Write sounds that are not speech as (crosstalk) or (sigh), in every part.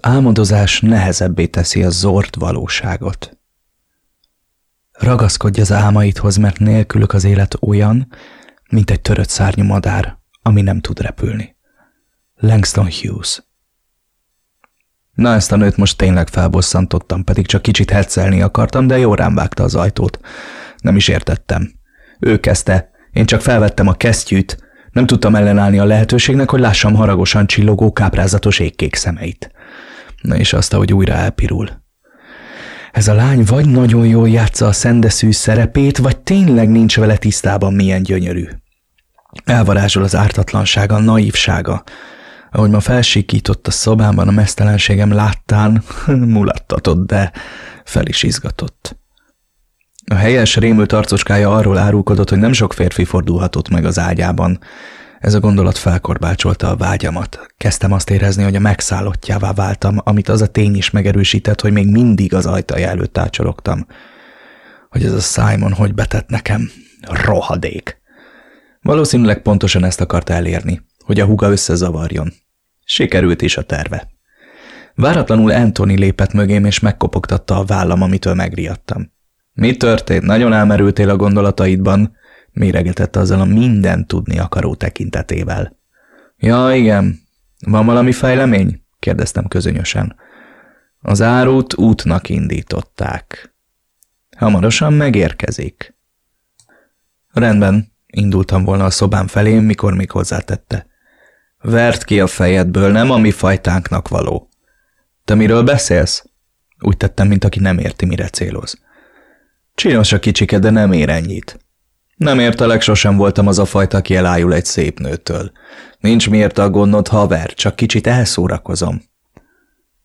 Az álmodozás nehezebbé teszi a zord valóságot. Ragaszkodj az álmaidhoz, mert nélkülük az élet olyan, mint egy törött szárnyú madár, ami nem tud repülni. Langston Hughes Na ezt a nőt most tényleg felbosszantottam, pedig csak kicsit hetszelni akartam, de jó rám vágta az ajtót. Nem is értettem. Ő kezdte, én csak felvettem a kesztyűt, nem tudtam ellenállni a lehetőségnek, hogy lássam haragosan csillogó káprázatos égkék szemeit. Na és azt, hogy újra elpirul. Ez a lány vagy nagyon jól játsza a szendeszű szerepét, vagy tényleg nincs vele tisztában milyen gyönyörű. Elvarázsol az ártatlansága, a naívsága. Ahogy ma felsikított a szobában a mesztelenségem láttán, (laughs) mulattatott, de fel is izgatott. A helyes, rémült arcoskája arról árulkodott, hogy nem sok férfi fordulhatott meg az ágyában. Ez a gondolat felkorbácsolta a vágyamat. Kezdtem azt érezni, hogy a megszállottjává váltam, amit az a tény is megerősített, hogy még mindig az ajtaja előtt ácsorogtam. Hogy ez a Simon hogy betett nekem. Rohadék. Valószínűleg pontosan ezt akart elérni, hogy a húga összezavarjon. Sikerült is a terve. Váratlanul Anthony lépett mögém, és megkopogtatta a vállam, amitől megriadtam. Mi történt? Nagyon elmerültél a gondolataidban? Méregetett azzal a minden tudni akaró tekintetével. Ja, igen. Van valami fejlemény? kérdeztem közönösen. Az árut útnak indították. Hamarosan megérkezik. Rendben, indultam volna a szobám felé, mikor még hozzátette. Vert ki a fejedből, nem a mi fajtánknak való. Te miről beszélsz? Úgy tettem, mint aki nem érti, mire céloz. Csinos a kicsike, de nem ér ennyit. Nem értelek, sosem voltam az a fajta, aki elájul egy szép nőtől. Nincs miért aggódnod, haver, csak kicsit elszórakozom.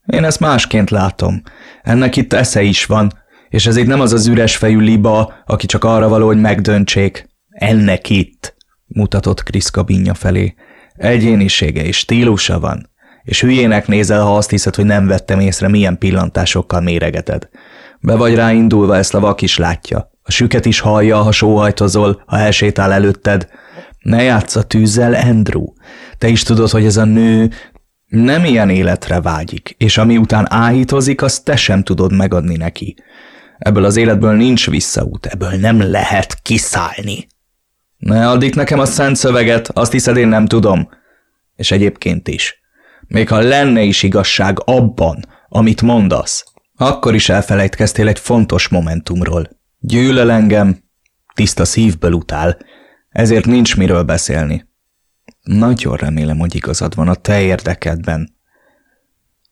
Én ezt másként látom. Ennek itt esze is van, és ez itt nem az az üres fejű liba, aki csak arra való, hogy megdöntsék. Ennek itt, mutatott Krisz kabinja felé. Egyénisége és stílusa van, és hülyének nézel, ha azt hiszed, hogy nem vettem észre, milyen pillantásokkal méregeted. Be vagy ráindulva, ezt a vak is látja. A süket is hallja, ha sóhajtozol, ha elsétál előtted. Ne játsz a tűzzel, Andrew. Te is tudod, hogy ez a nő nem ilyen életre vágyik, és ami után áhítozik, azt te sem tudod megadni neki. Ebből az életből nincs visszaút, ebből nem lehet kiszállni. Ne addig nekem a szent szöveget, azt hiszed én nem tudom. És egyébként is. Még ha lenne is igazság abban, amit mondasz, akkor is elfelejtkeztél egy fontos momentumról. Gyűlöl engem, tiszta szívből utál, ezért nincs miről beszélni. Nagyon remélem, hogy igazad van a te érdekedben.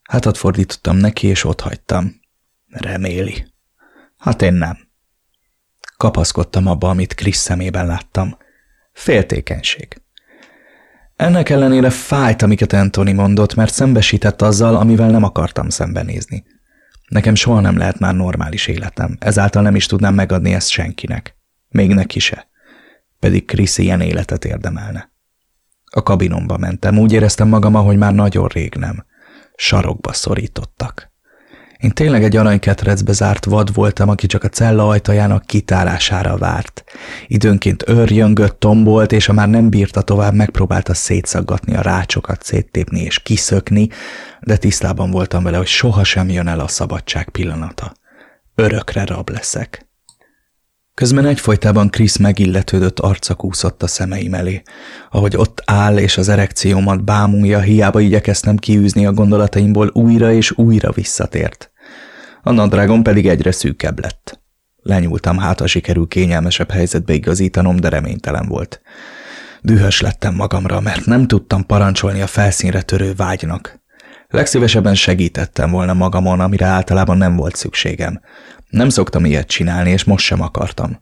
Hátat fordítottam neki, és ott hagytam. Reméli. Hát én nem. Kapaszkodtam abba, amit Krisz szemében láttam. Féltékenység. Ennek ellenére fájt, amiket Anthony mondott, mert szembesített azzal, amivel nem akartam szembenézni. Nekem soha nem lehet már normális életem, ezáltal nem is tudnám megadni ezt senkinek. Még neki se. Pedig Krisz ilyen életet érdemelne. A kabinomba mentem, úgy éreztem magam, ahogy már nagyon rég nem. Sarokba szorítottak. Én tényleg egy aranyketrecbe zárt vad voltam, aki csak a cella ajtajának kitárására várt. Időnként őrjöngött, tombolt, és a már nem bírta tovább, megpróbálta szétszaggatni a rácsokat, széttépni és kiszökni, de tisztában voltam vele, hogy sohasem jön el a szabadság pillanata. Örökre rab leszek. Közben egyfolytában Krisz megilletődött arca kúszott a szemeim elé. Ahogy ott áll és az erekciómat bámulja, hiába igyekeztem kiűzni a gondolataimból, újra és újra visszatért a nadrágom pedig egyre szűkebb lett. Lenyúltam, hát ha sikerül kényelmesebb helyzetbe igazítanom, de reménytelen volt. Dühös lettem magamra, mert nem tudtam parancsolni a felszínre törő vágynak. Legszívesebben segítettem volna magamon, amire általában nem volt szükségem. Nem szoktam ilyet csinálni, és most sem akartam.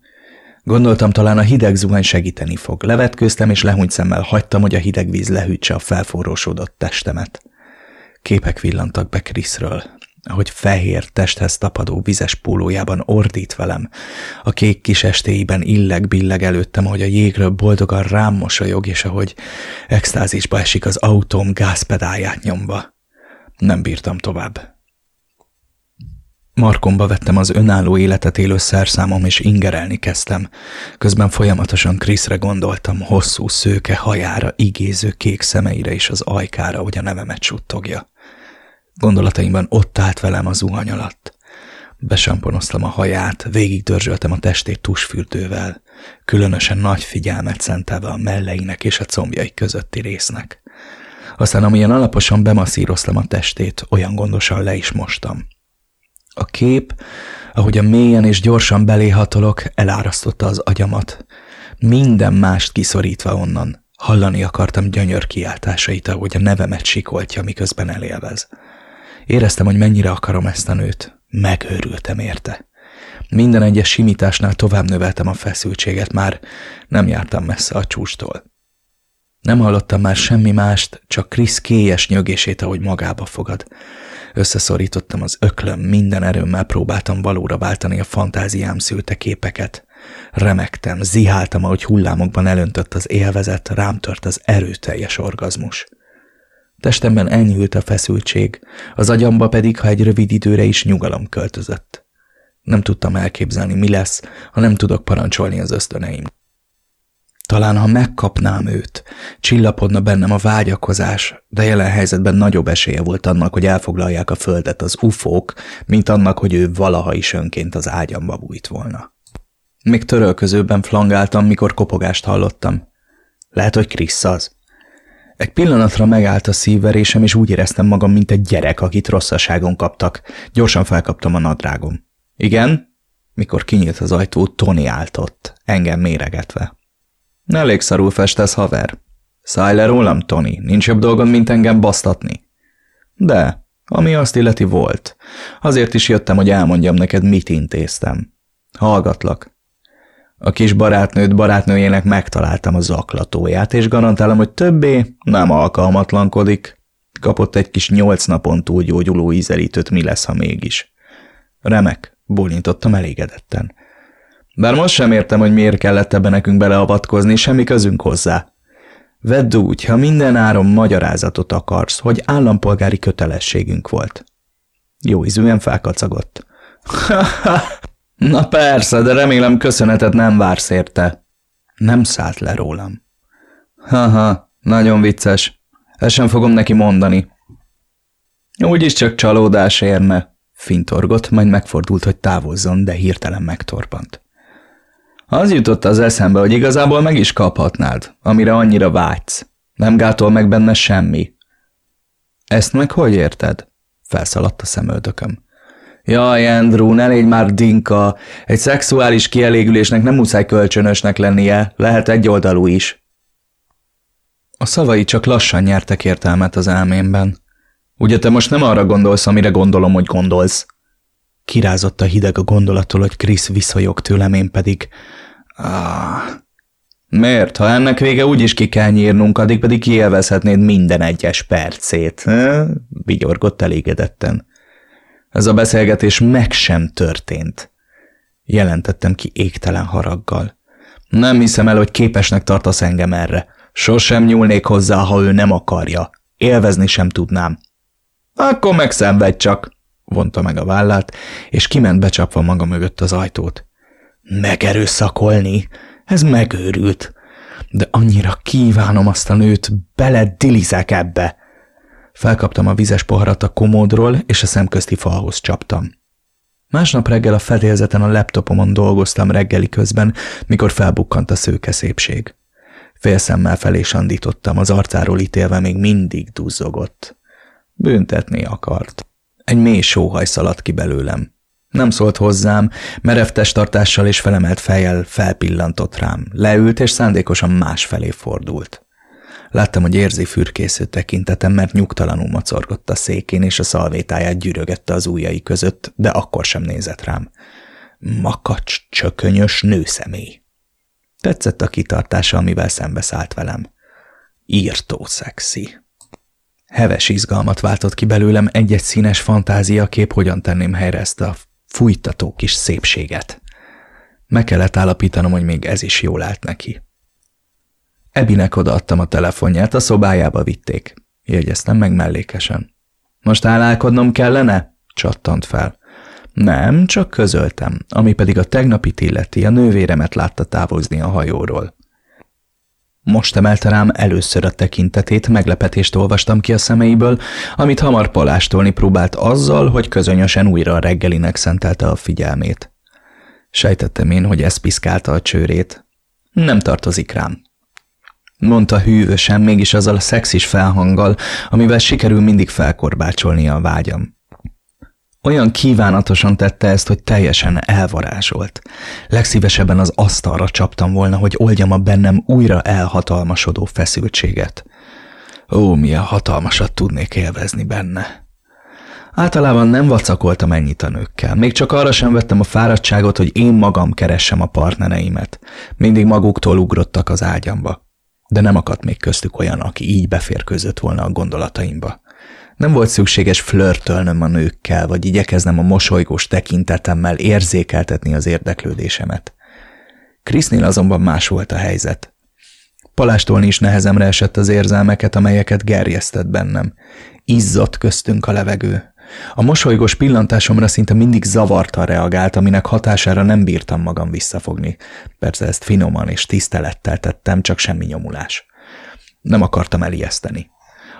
Gondoltam, talán a hideg zuhany segíteni fog. Levetkőztem, és lehúnyt szemmel hagytam, hogy a hideg víz lehűtse a felforrósodott testemet. Képek villantak be Kriszről ahogy fehér testhez tapadó vizes pólójában ordít velem. A kék kis estéiben illeg-billeg előttem, ahogy a jégről boldogan rám mosolyog, és ahogy extázisba esik az autóm gázpedáját nyomva. Nem bírtam tovább. Markomba vettem az önálló életet élő szerszámom, és ingerelni kezdtem. Közben folyamatosan Kriszre gondoltam, hosszú szőke hajára, igéző kék szemeire és az ajkára, hogy a nevemet suttogja. Gondolataimban ott állt velem a zuhany alatt. Besamponoztam a haját, végig a testét tusfürdővel, különösen nagy figyelmet szentelve a melleinek és a combjai közötti résznek. Aztán amilyen alaposan bemasszíroztam a testét, olyan gondosan le is mostam. A kép, ahogy a mélyen és gyorsan beléhatolok, elárasztotta az agyamat. Minden mást kiszorítva onnan. Hallani akartam gyönyör kiáltásait, ahogy a nevemet sikoltja, miközben elélvez. Éreztem, hogy mennyire akarom ezt a nőt. Megőrültem érte. Minden egyes simításnál tovább növeltem a feszültséget, már nem jártam messze a csústól. Nem hallottam már semmi mást, csak Krisz kélyes nyögését, ahogy magába fogad. Összeszorítottam az öklöm, minden erőmmel próbáltam valóra váltani a fantáziám szülte képeket. Remektem, ziháltam, ahogy hullámokban elöntött az élvezet, rám tört az erőteljes orgazmus. Testemben enyhült a feszültség, az agyamba pedig, ha egy rövid időre is nyugalom költözött. Nem tudtam elképzelni, mi lesz, ha nem tudok parancsolni az ösztöneim. Talán, ha megkapnám őt, csillapodna bennem a vágyakozás, de jelen helyzetben nagyobb esélye volt annak, hogy elfoglalják a földet az ufók, mint annak, hogy ő valaha is önként az ágyamba bújt volna. Még törölközőben flangáltam, mikor kopogást hallottam. Lehet, hogy Krisz az. Egy pillanatra megállt a szívverésem, és úgy éreztem magam, mint egy gyerek, akit rosszaságon kaptak. Gyorsan felkaptam a nadrágom. Igen? Mikor kinyílt az ajtó, Tony állt ott, engem méregetve. Elég szarul festesz, haver. Szállj le rólam, Tony, nincs jobb dolgod, mint engem basztatni. De, ami azt illeti volt. Azért is jöttem, hogy elmondjam neked, mit intéztem. Hallgatlak. A kis barátnőt barátnőjének megtaláltam a zaklatóját, és garantálom, hogy többé nem alkalmatlankodik. Kapott egy kis nyolc napon túl gyógyuló ízelítőt, mi lesz, ha mégis. Remek, bólintottam elégedetten. Bár most sem értem, hogy miért kellett ebbe nekünk beleavatkozni, semmi közünk hozzá. Vedd úgy, ha minden áron magyarázatot akarsz, hogy állampolgári kötelességünk volt. Jó ízűen felkacagott. (laughs) Na persze, de remélem köszönetet nem vársz érte. Nem szállt le rólam. Haha, nagyon vicces. Ezt sem fogom neki mondani. Úgyis csak csalódás érne. Fintorgott, majd megfordult, hogy távozzon, de hirtelen megtorpant. Az jutott az eszembe, hogy igazából meg is kaphatnád, amire annyira vágysz. Nem gátol meg benne semmi. Ezt meg hogy érted? Felszaladt a szemöldököm. Jaj, Andrew, ne légy már dinka. Egy szexuális kielégülésnek nem muszáj kölcsönösnek lennie, lehet egyoldalú is. A szavai csak lassan nyertek értelmet az elmémben. Ugye te most nem arra gondolsz, amire gondolom, hogy gondolsz? Kirázott a hideg a gondolattól, hogy Krisz viszonyog tőlem, én pedig... Ah. Miért? Ha ennek vége úgyis ki kell nyírnunk, addig pedig kielvezhetnéd minden egyes percét. Vigyorgott elégedetten. Ez a beszélgetés meg sem történt. Jelentettem ki égtelen haraggal. Nem hiszem el, hogy képesnek tartasz engem erre. Sosem nyúlnék hozzá, ha ő nem akarja. Élvezni sem tudnám. Akkor megszenvedj csak, vonta meg a vállát, és kiment becsapva maga mögött az ajtót. Megerőszakolni? Ez megőrült. De annyira kívánom azt a nőt, bele dilizek ebbe. Felkaptam a vizes poharat a komódról, és a szemközti falhoz csaptam. Másnap reggel a fedélzeten a laptopomon dolgoztam reggeli közben, mikor felbukkant a szőke szépség. Félszemmel felé sandítottam, az arcáról ítélve még mindig duzzogott. Büntetni akart. Egy mély sóhaj szaladt ki belőlem. Nem szólt hozzám, merev testtartással és felemelt fejjel felpillantott rám. Leült és szándékosan más felé fordult. Láttam, hogy érzi fürkésző tekintetem, mert nyugtalanul mocorgott a székén, és a szalvétáját gyűrögette az ujjai között, de akkor sem nézett rám. Makacs, csökönyös nőszemély. Tetszett a kitartása, amivel szembeszállt velem. Írtó szexi. Heves izgalmat váltott ki belőlem egy-egy színes kép, hogyan tenném helyre ezt a fújtató kis szépséget. Meg kellett állapítanom, hogy még ez is jól állt neki. Ebinek odaadtam a telefonját, a szobájába vitték. Jegyeztem meg mellékesen. Most állálkodnom kellene? Csattant fel. Nem, csak közöltem, ami pedig a tegnapit illeti, a nővéremet látta távozni a hajóról. Most emelte rám először a tekintetét, meglepetést olvastam ki a szemeiből, amit hamar palástolni próbált azzal, hogy közönösen újra a reggelinek szentelte a figyelmét. Sejtettem én, hogy ez piszkálta a csőrét. Nem tartozik rám. Mondta hűvösen, mégis azzal a szexis felhanggal, amivel sikerül mindig felkorbácsolnia a vágyam. Olyan kívánatosan tette ezt, hogy teljesen elvarázsolt. Legszívesebben az asztalra csaptam volna, hogy oldjam a bennem újra elhatalmasodó feszültséget. Ó, milyen hatalmasat tudnék élvezni benne. Általában nem vacakoltam ennyit a nőkkel. Még csak arra sem vettem a fáradtságot, hogy én magam keressem a partnereimet. Mindig maguktól ugrottak az ágyamba. De nem akadt még köztük olyan, aki így beférkőzött volna a gondolataimba. Nem volt szükséges flörtölnöm a nőkkel, vagy igyekeznem a mosolygós tekintetemmel érzékeltetni az érdeklődésemet. Krisznél azonban más volt a helyzet. Palástolni is nehezemre esett az érzelmeket, amelyeket gerjesztett bennem. Izzott köztünk a levegő. A mosolygós pillantásomra szinte mindig zavartan reagált, aminek hatására nem bírtam magam visszafogni. Persze ezt finoman és tisztelettel tettem, csak semmi nyomulás. Nem akartam elijeszteni.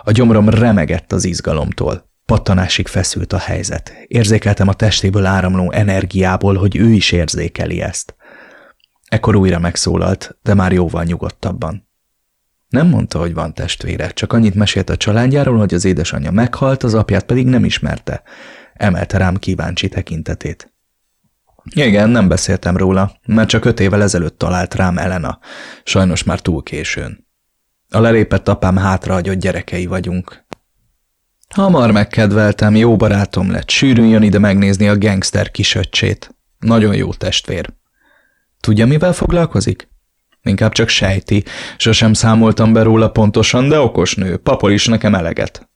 A gyomrom remegett az izgalomtól. Pattanásig feszült a helyzet. Érzékeltem a testéből áramló energiából, hogy ő is érzékeli ezt. Ekkor újra megszólalt, de már jóval nyugodtabban. Nem mondta, hogy van testvére, csak annyit mesélt a családjáról, hogy az édesanyja meghalt, az apját pedig nem ismerte. Emelte rám kíváncsi tekintetét. Igen, nem beszéltem róla, mert csak öt évvel ezelőtt talált rám Elena, sajnos már túl későn. A lelépett apám hátrahagyott gyerekei vagyunk. Hamar megkedveltem, jó barátom lett, sűrűn jön ide megnézni a gangster kisöccsét. Nagyon jó testvér. Tudja, mivel foglalkozik? Inkább csak sejti. Sosem számoltam be róla pontosan, de okos nő, papol is nekem eleget.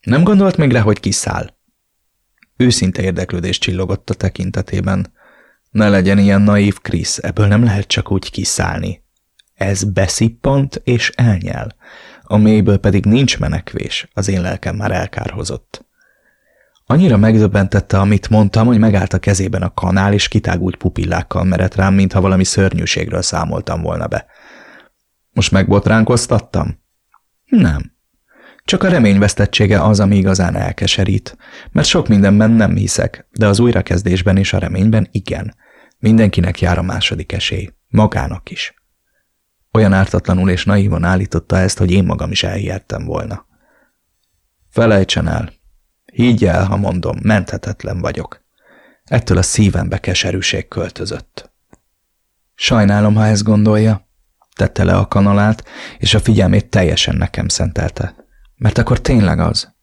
Nem gondolt még rá, hogy kiszáll? Őszinte érdeklődés csillogott a tekintetében. Ne legyen ilyen naív, Krisz, ebből nem lehet csak úgy kiszállni. Ez beszippant és elnyel. A mélyből pedig nincs menekvés, az én lelkem már elkárhozott. Annyira megdöbbentette, amit mondtam, hogy megállt a kezében a kanál, és kitágult pupillákkal merett rám, mintha valami szörnyűségről számoltam volna be. Most megbotránkoztattam? Nem. Csak a reményvesztettsége az, ami igazán elkeserít, mert sok mindenben nem hiszek, de az újrakezdésben és a reményben igen. Mindenkinek jár a második esély, magának is. Olyan ártatlanul és naívan állította ezt, hogy én magam is elhihettem volna. Felejtsen el. Higgy el, ha mondom, menthetetlen vagyok. Ettől a szívembe keserűség költözött. Sajnálom, ha ezt gondolja. Tette le a kanalát, és a figyelmét teljesen nekem szentelte. Mert akkor tényleg az.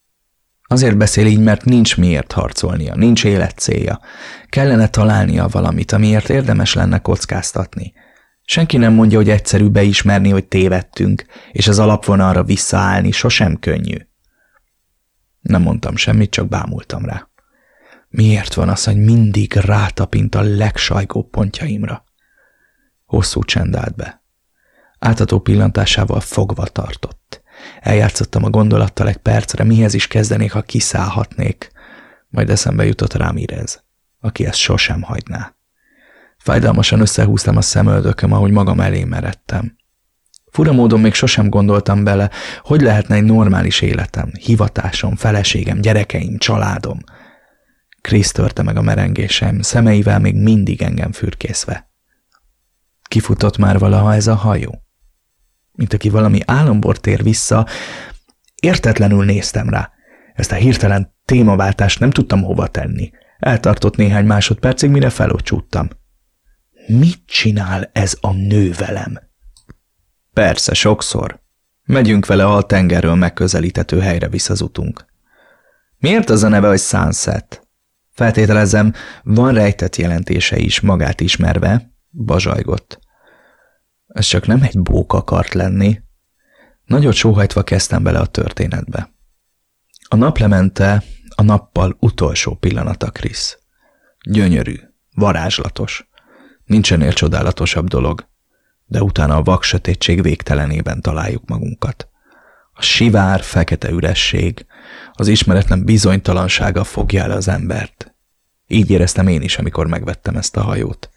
Azért beszél így, mert nincs miért harcolnia, nincs életcélja. Kellene találnia valamit, amiért érdemes lenne kockáztatni – Senki nem mondja, hogy egyszerű beismerni, hogy tévedtünk, és az alapvonalra visszaállni sosem könnyű. Nem mondtam semmit, csak bámultam rá. Miért van az, hogy mindig rátapint a legsajgóbb pontjaimra? Hosszú csend állt be. Átadó pillantásával fogva tartott. Eljátszottam a gondolattal egy percre, mihez is kezdenék, ha kiszállhatnék. Majd eszembe jutott rám Irez, aki ezt sosem hagyná. Fájdalmasan összehúztam a szemöldököm, ahogy magam elé meredtem. Fura módon még sosem gondoltam bele, hogy lehetne egy normális életem, hivatásom, feleségem, gyerekeim, családom. Krisz törte meg a merengésem, szemeivel még mindig engem fürkészve. Kifutott már valaha ez a hajó? Mint aki valami álomból tér vissza, értetlenül néztem rá. Ezt a hirtelen témaváltást nem tudtam hova tenni. Eltartott néhány másodpercig, mire felocsúttam. Mit csinál ez a nő velem? Persze, sokszor. Megyünk vele a tengerről megközelítető helyre visz az utunk. Miért az a neve, hogy Sunset? Feltételezem, van rejtett jelentése is magát ismerve, bazsajgott. Ez csak nem egy bók akart lenni. Nagyot sóhajtva kezdtem bele a történetbe. A naplemente a nappal utolsó pillanata, Krisz. Gyönyörű, varázslatos. Nincsenél csodálatosabb dolog, de utána a vak sötétség végtelenében találjuk magunkat. A sivár, fekete üresség, az ismeretlen bizonytalansága fogja el az embert. Így éreztem én is, amikor megvettem ezt a hajót.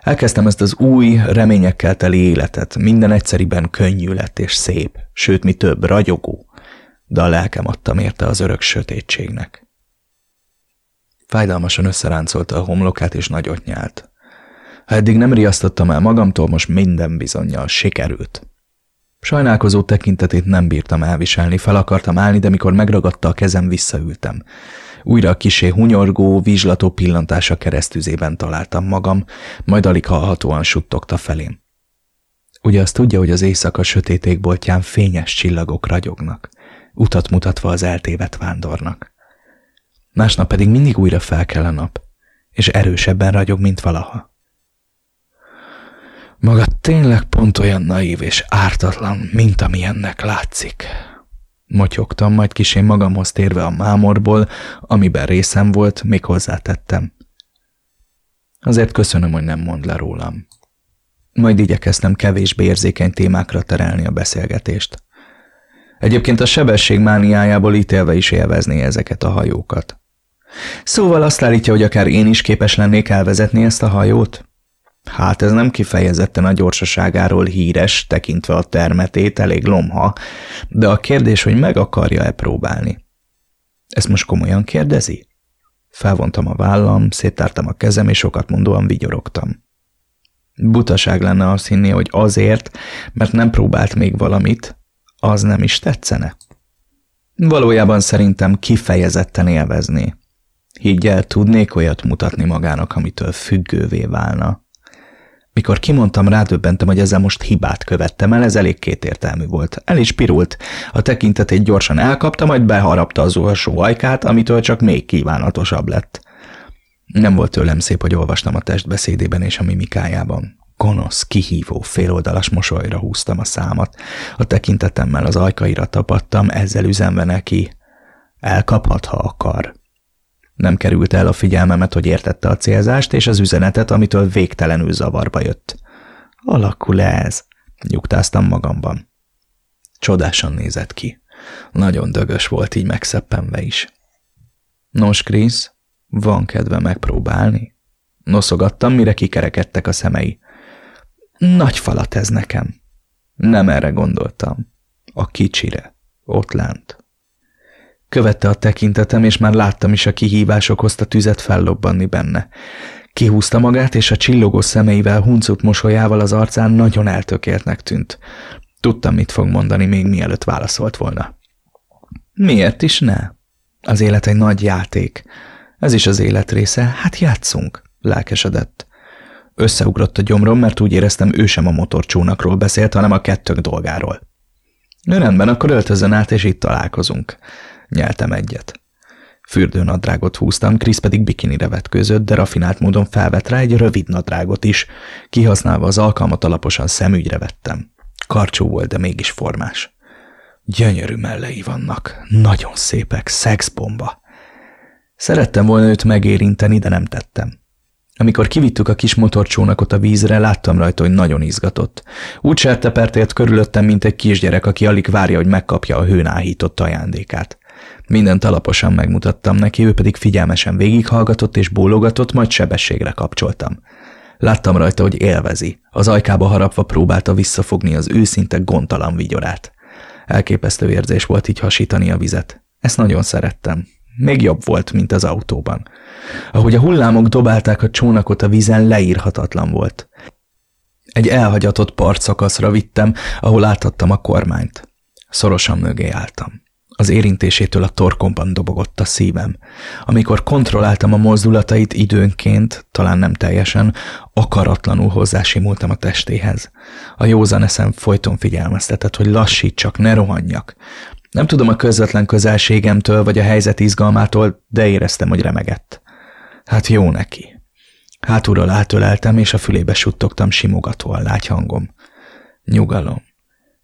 Elkezdtem ezt az új, reményekkel teli életet, minden egyszeriben könnyű lett és szép, sőt, mi több, ragyogó, de a lelkem adtam érte az örök sötétségnek. Fájdalmasan összeráncolta a homlokát és nagyot nyált. Ha eddig nem riasztottam el magamtól, most minden bizonyal sikerült. Sajnálkozó tekintetét nem bírtam elviselni, fel akartam állni, de mikor megragadta a kezem, visszaültem. Újra a kisé hunyorgó, vizslató pillantása keresztüzében találtam magam, majd alig hallhatóan suttogta felém. Ugye azt tudja, hogy az éjszaka sötét égboltján fényes csillagok ragyognak, utat mutatva az eltévedt vándornak. Másnap pedig mindig újra fel kell a nap, és erősebben ragyog, mint valaha. Maga tényleg pont olyan naív és ártatlan, mint amilyennek látszik. Motyogtam, majd kisén magamhoz térve a mámorból, amiben részem volt, még hozzátettem. Azért köszönöm, hogy nem mond le rólam. Majd igyekeztem kevésbé érzékeny témákra terelni a beszélgetést. Egyébként a sebesség mániájából ítélve is élvezné ezeket a hajókat. Szóval azt állítja, hogy akár én is képes lennék elvezetni ezt a hajót? Hát ez nem kifejezetten a gyorsaságáról híres, tekintve a termetét, elég lomha, de a kérdés, hogy meg akarja-e próbálni. Ezt most komolyan kérdezi? Felvontam a vállam, széttártam a kezem, és sokat mondóan vigyorogtam. Butaság lenne azt hinni, hogy azért, mert nem próbált még valamit, az nem is tetszene. Valójában szerintem kifejezetten élvezné. Higgyel, tudnék olyat mutatni magának, amitől függővé válna. Mikor kimondtam, rádöbbentem, hogy ezzel most hibát követtem el, ez elég kétértelmű volt. El is pirult. A tekintetét gyorsan elkapta, majd beharapta az alsó ajkát, amitől csak még kívánatosabb lett. Nem volt tőlem szép, hogy olvastam a testbeszédében és a mimikájában. Gonosz, kihívó, féloldalas mosolyra húztam a számat. A tekintetemmel az ajkaira tapadtam, ezzel üzenve neki. Elkaphat, ha akar. Nem került el a figyelmemet, hogy értette a célzást és az üzenetet, amitől végtelenül zavarba jött. Alakul ez, nyugtáztam magamban. Csodásan nézett ki. Nagyon dögös volt így megszeppenve is. Nos, Krisz, van kedve megpróbálni? Noszogattam, mire kikerekedtek a szemei. Nagy falat ez nekem. Nem erre gondoltam. A kicsire. Ott lent. Követte a tekintetem, és már láttam is a kihívások hozta tüzet fellobbanni benne. Kihúzta magát, és a csillogó szemeivel, huncut mosolyával az arcán nagyon eltökéltnek tűnt. Tudtam, mit fog mondani, még mielőtt válaszolt volna. Miért is ne? Az élet egy nagy játék. Ez is az élet része, hát játszunk, lelkesedett. Összeugrott a gyomrom, mert úgy éreztem, ő sem a motorcsónakról beszélt, hanem a kettők dolgáról. Rendben, akkor öltözön át, és itt találkozunk. Nyeltem egyet. Fürdőnadrágot húztam, Krisz pedig bikinire vetkőzött, de rafinált módon felvett rá egy rövid nadrágot is. Kihasználva az alkalmat alaposan szemügyre vettem. Karcsú volt, de mégis formás. Gyönyörű mellei vannak, nagyon szépek, szexbomba. Szerettem volna őt megérinteni, de nem tettem. Amikor kivittük a kis motorcsónakot a vízre, láttam rajta, hogy nagyon izgatott. Úgy sertepertélt körülöttem, mint egy kisgyerek, aki alig várja, hogy megkapja a hőn áhított ajándékát. Mindent alaposan megmutattam neki, ő pedig figyelmesen végighallgatott és bólogatott, majd sebességre kapcsoltam. Láttam rajta, hogy élvezi. Az ajkába harapva próbálta visszafogni az őszinte gondtalan vigyorát. Elképesztő érzés volt így hasítani a vizet. Ezt nagyon szerettem. Még jobb volt, mint az autóban. Ahogy a hullámok dobálták a csónakot a vízen, leírhatatlan volt. Egy elhagyatott partszakaszra vittem, ahol láthattam a kormányt. Szorosan mögé álltam. Az érintésétől a torkomban dobogott a szívem. Amikor kontrolláltam a mozdulatait időnként, talán nem teljesen, akaratlanul hozzásimultam a testéhez. A józan eszem folyton figyelmeztetett, hogy lassítsak, ne rohanjak. Nem tudom a közvetlen közelségemtől vagy a helyzet izgalmától, de éreztem, hogy remegett. Hát jó neki. Hátulról átöleltem, és a fülébe suttogtam simogatóan lágy hangom. Nyugalom.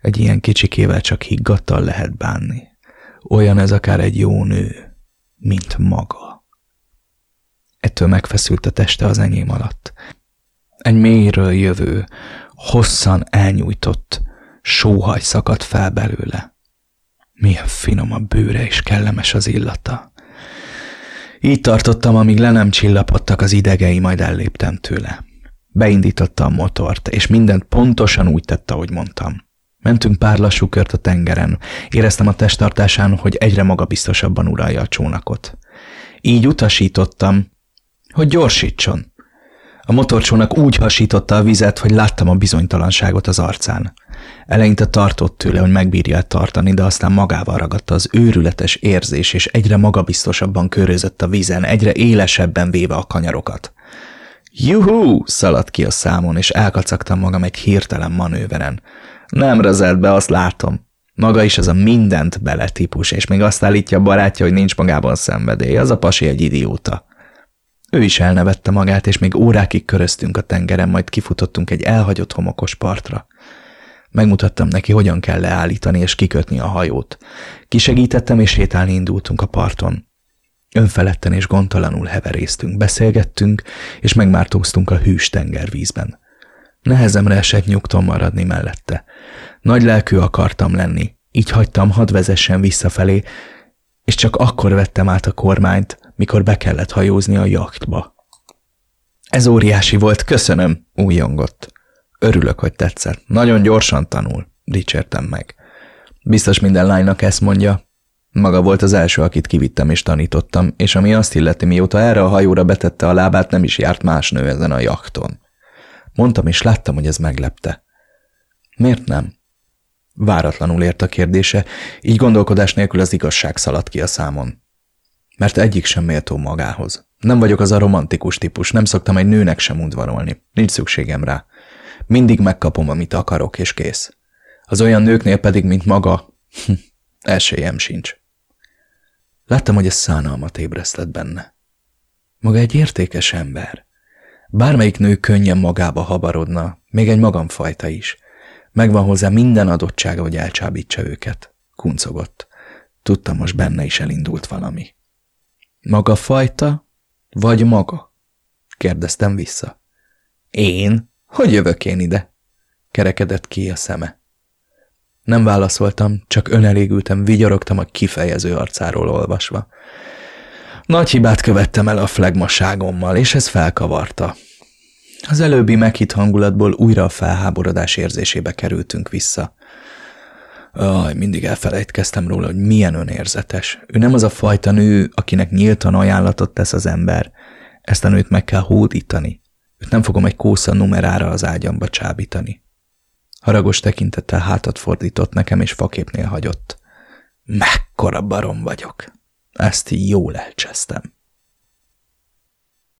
Egy ilyen kicsikével csak higgadtal lehet bánni. Olyan ez akár egy jó nő, mint maga. Ettől megfeszült a teste az enyém alatt. Egy mélyről jövő, hosszan elnyújtott, sóhaj szakadt fel belőle. Milyen finom a bőre és kellemes az illata. Így tartottam, amíg le nem csillapodtak az idegei, majd elléptem tőle. Beindította a motort, és mindent pontosan úgy tette, ahogy mondtam. Mentünk pár lassú kört a tengeren. Éreztem a testtartásán, hogy egyre magabiztosabban uralja a csónakot. Így utasítottam, hogy gyorsítson. A motorcsónak úgy hasította a vizet, hogy láttam a bizonytalanságot az arcán. Eleinte tartott tőle, hogy megbírja tartani, de aztán magával ragadta az őrületes érzés, és egyre magabiztosabban körözött a vízen, egyre élesebben véve a kanyarokat. Juhú! szaladt ki a számon, és elkacagtam magam egy hirtelen manőveren. Nem rezelt be, azt látom. Maga is ez a mindent bele típus, és még azt állítja a barátja, hogy nincs magában szenvedély. Az a pasi egy idióta. Ő is elnevette magát, és még órákig köröztünk a tengeren, majd kifutottunk egy elhagyott homokos partra. Megmutattam neki, hogyan kell leállítani és kikötni a hajót. Kisegítettem, és sétálni indultunk a parton. Önfeledten és gondtalanul heveréztünk, beszélgettünk, és megmártóztunk a hűs tengervízben. Nehezemre esett nyugton maradni mellette. Nagy lelkű akartam lenni, így hagytam, hadd vezessen visszafelé, és csak akkor vettem át a kormányt, mikor be kellett hajózni a jachtba. Ez óriási volt, köszönöm, újongott. Örülök, hogy tetszett. Nagyon gyorsan tanul, dicsértem meg. Biztos minden lánynak ezt mondja. Maga volt az első, akit kivittem és tanítottam, és ami azt illeti, mióta erre a hajóra betette a lábát, nem is járt más nő ezen a jachton. Mondtam, és láttam, hogy ez meglepte. Miért nem? Váratlanul ért a kérdése, így gondolkodás nélkül az igazság szaladt ki a számon. Mert egyik sem méltó magához. Nem vagyok az a romantikus típus, nem szoktam egy nőnek sem udvarolni. Nincs szükségem rá. Mindig megkapom, amit akarok, és kész. Az olyan nőknél pedig, mint maga, esélyem sincs. Láttam, hogy ez szánalmat ébresztett benne. Maga egy értékes ember. Bármelyik nő könnyen magába habarodna, még egy magamfajta is. Megvan hozzá minden adottsága, hogy elcsábítsa őket. Kuncogott. Tudtam, most benne is elindult valami. Maga fajta, vagy maga? Kérdeztem vissza. Én? Hogy jövök én ide? Kerekedett ki a szeme. Nem válaszoltam, csak önelégültem, vigyorogtam a kifejező arcáról olvasva. Nagy hibát követtem el a flegmaságommal, és ez felkavarta. Az előbbi meghitt hangulatból újra a felháborodás érzésébe kerültünk vissza. Aj, mindig elfelejtkeztem róla, hogy milyen önérzetes. Ő nem az a fajta nő, akinek nyíltan ajánlatot tesz az ember. Ezt a nőt meg kell hódítani. Őt nem fogom egy kósza numerára az ágyamba csábítani. Haragos tekintettel hátat fordított nekem, és faképnél hagyott. Mekkora barom vagyok. Ezt jól elcsesztem.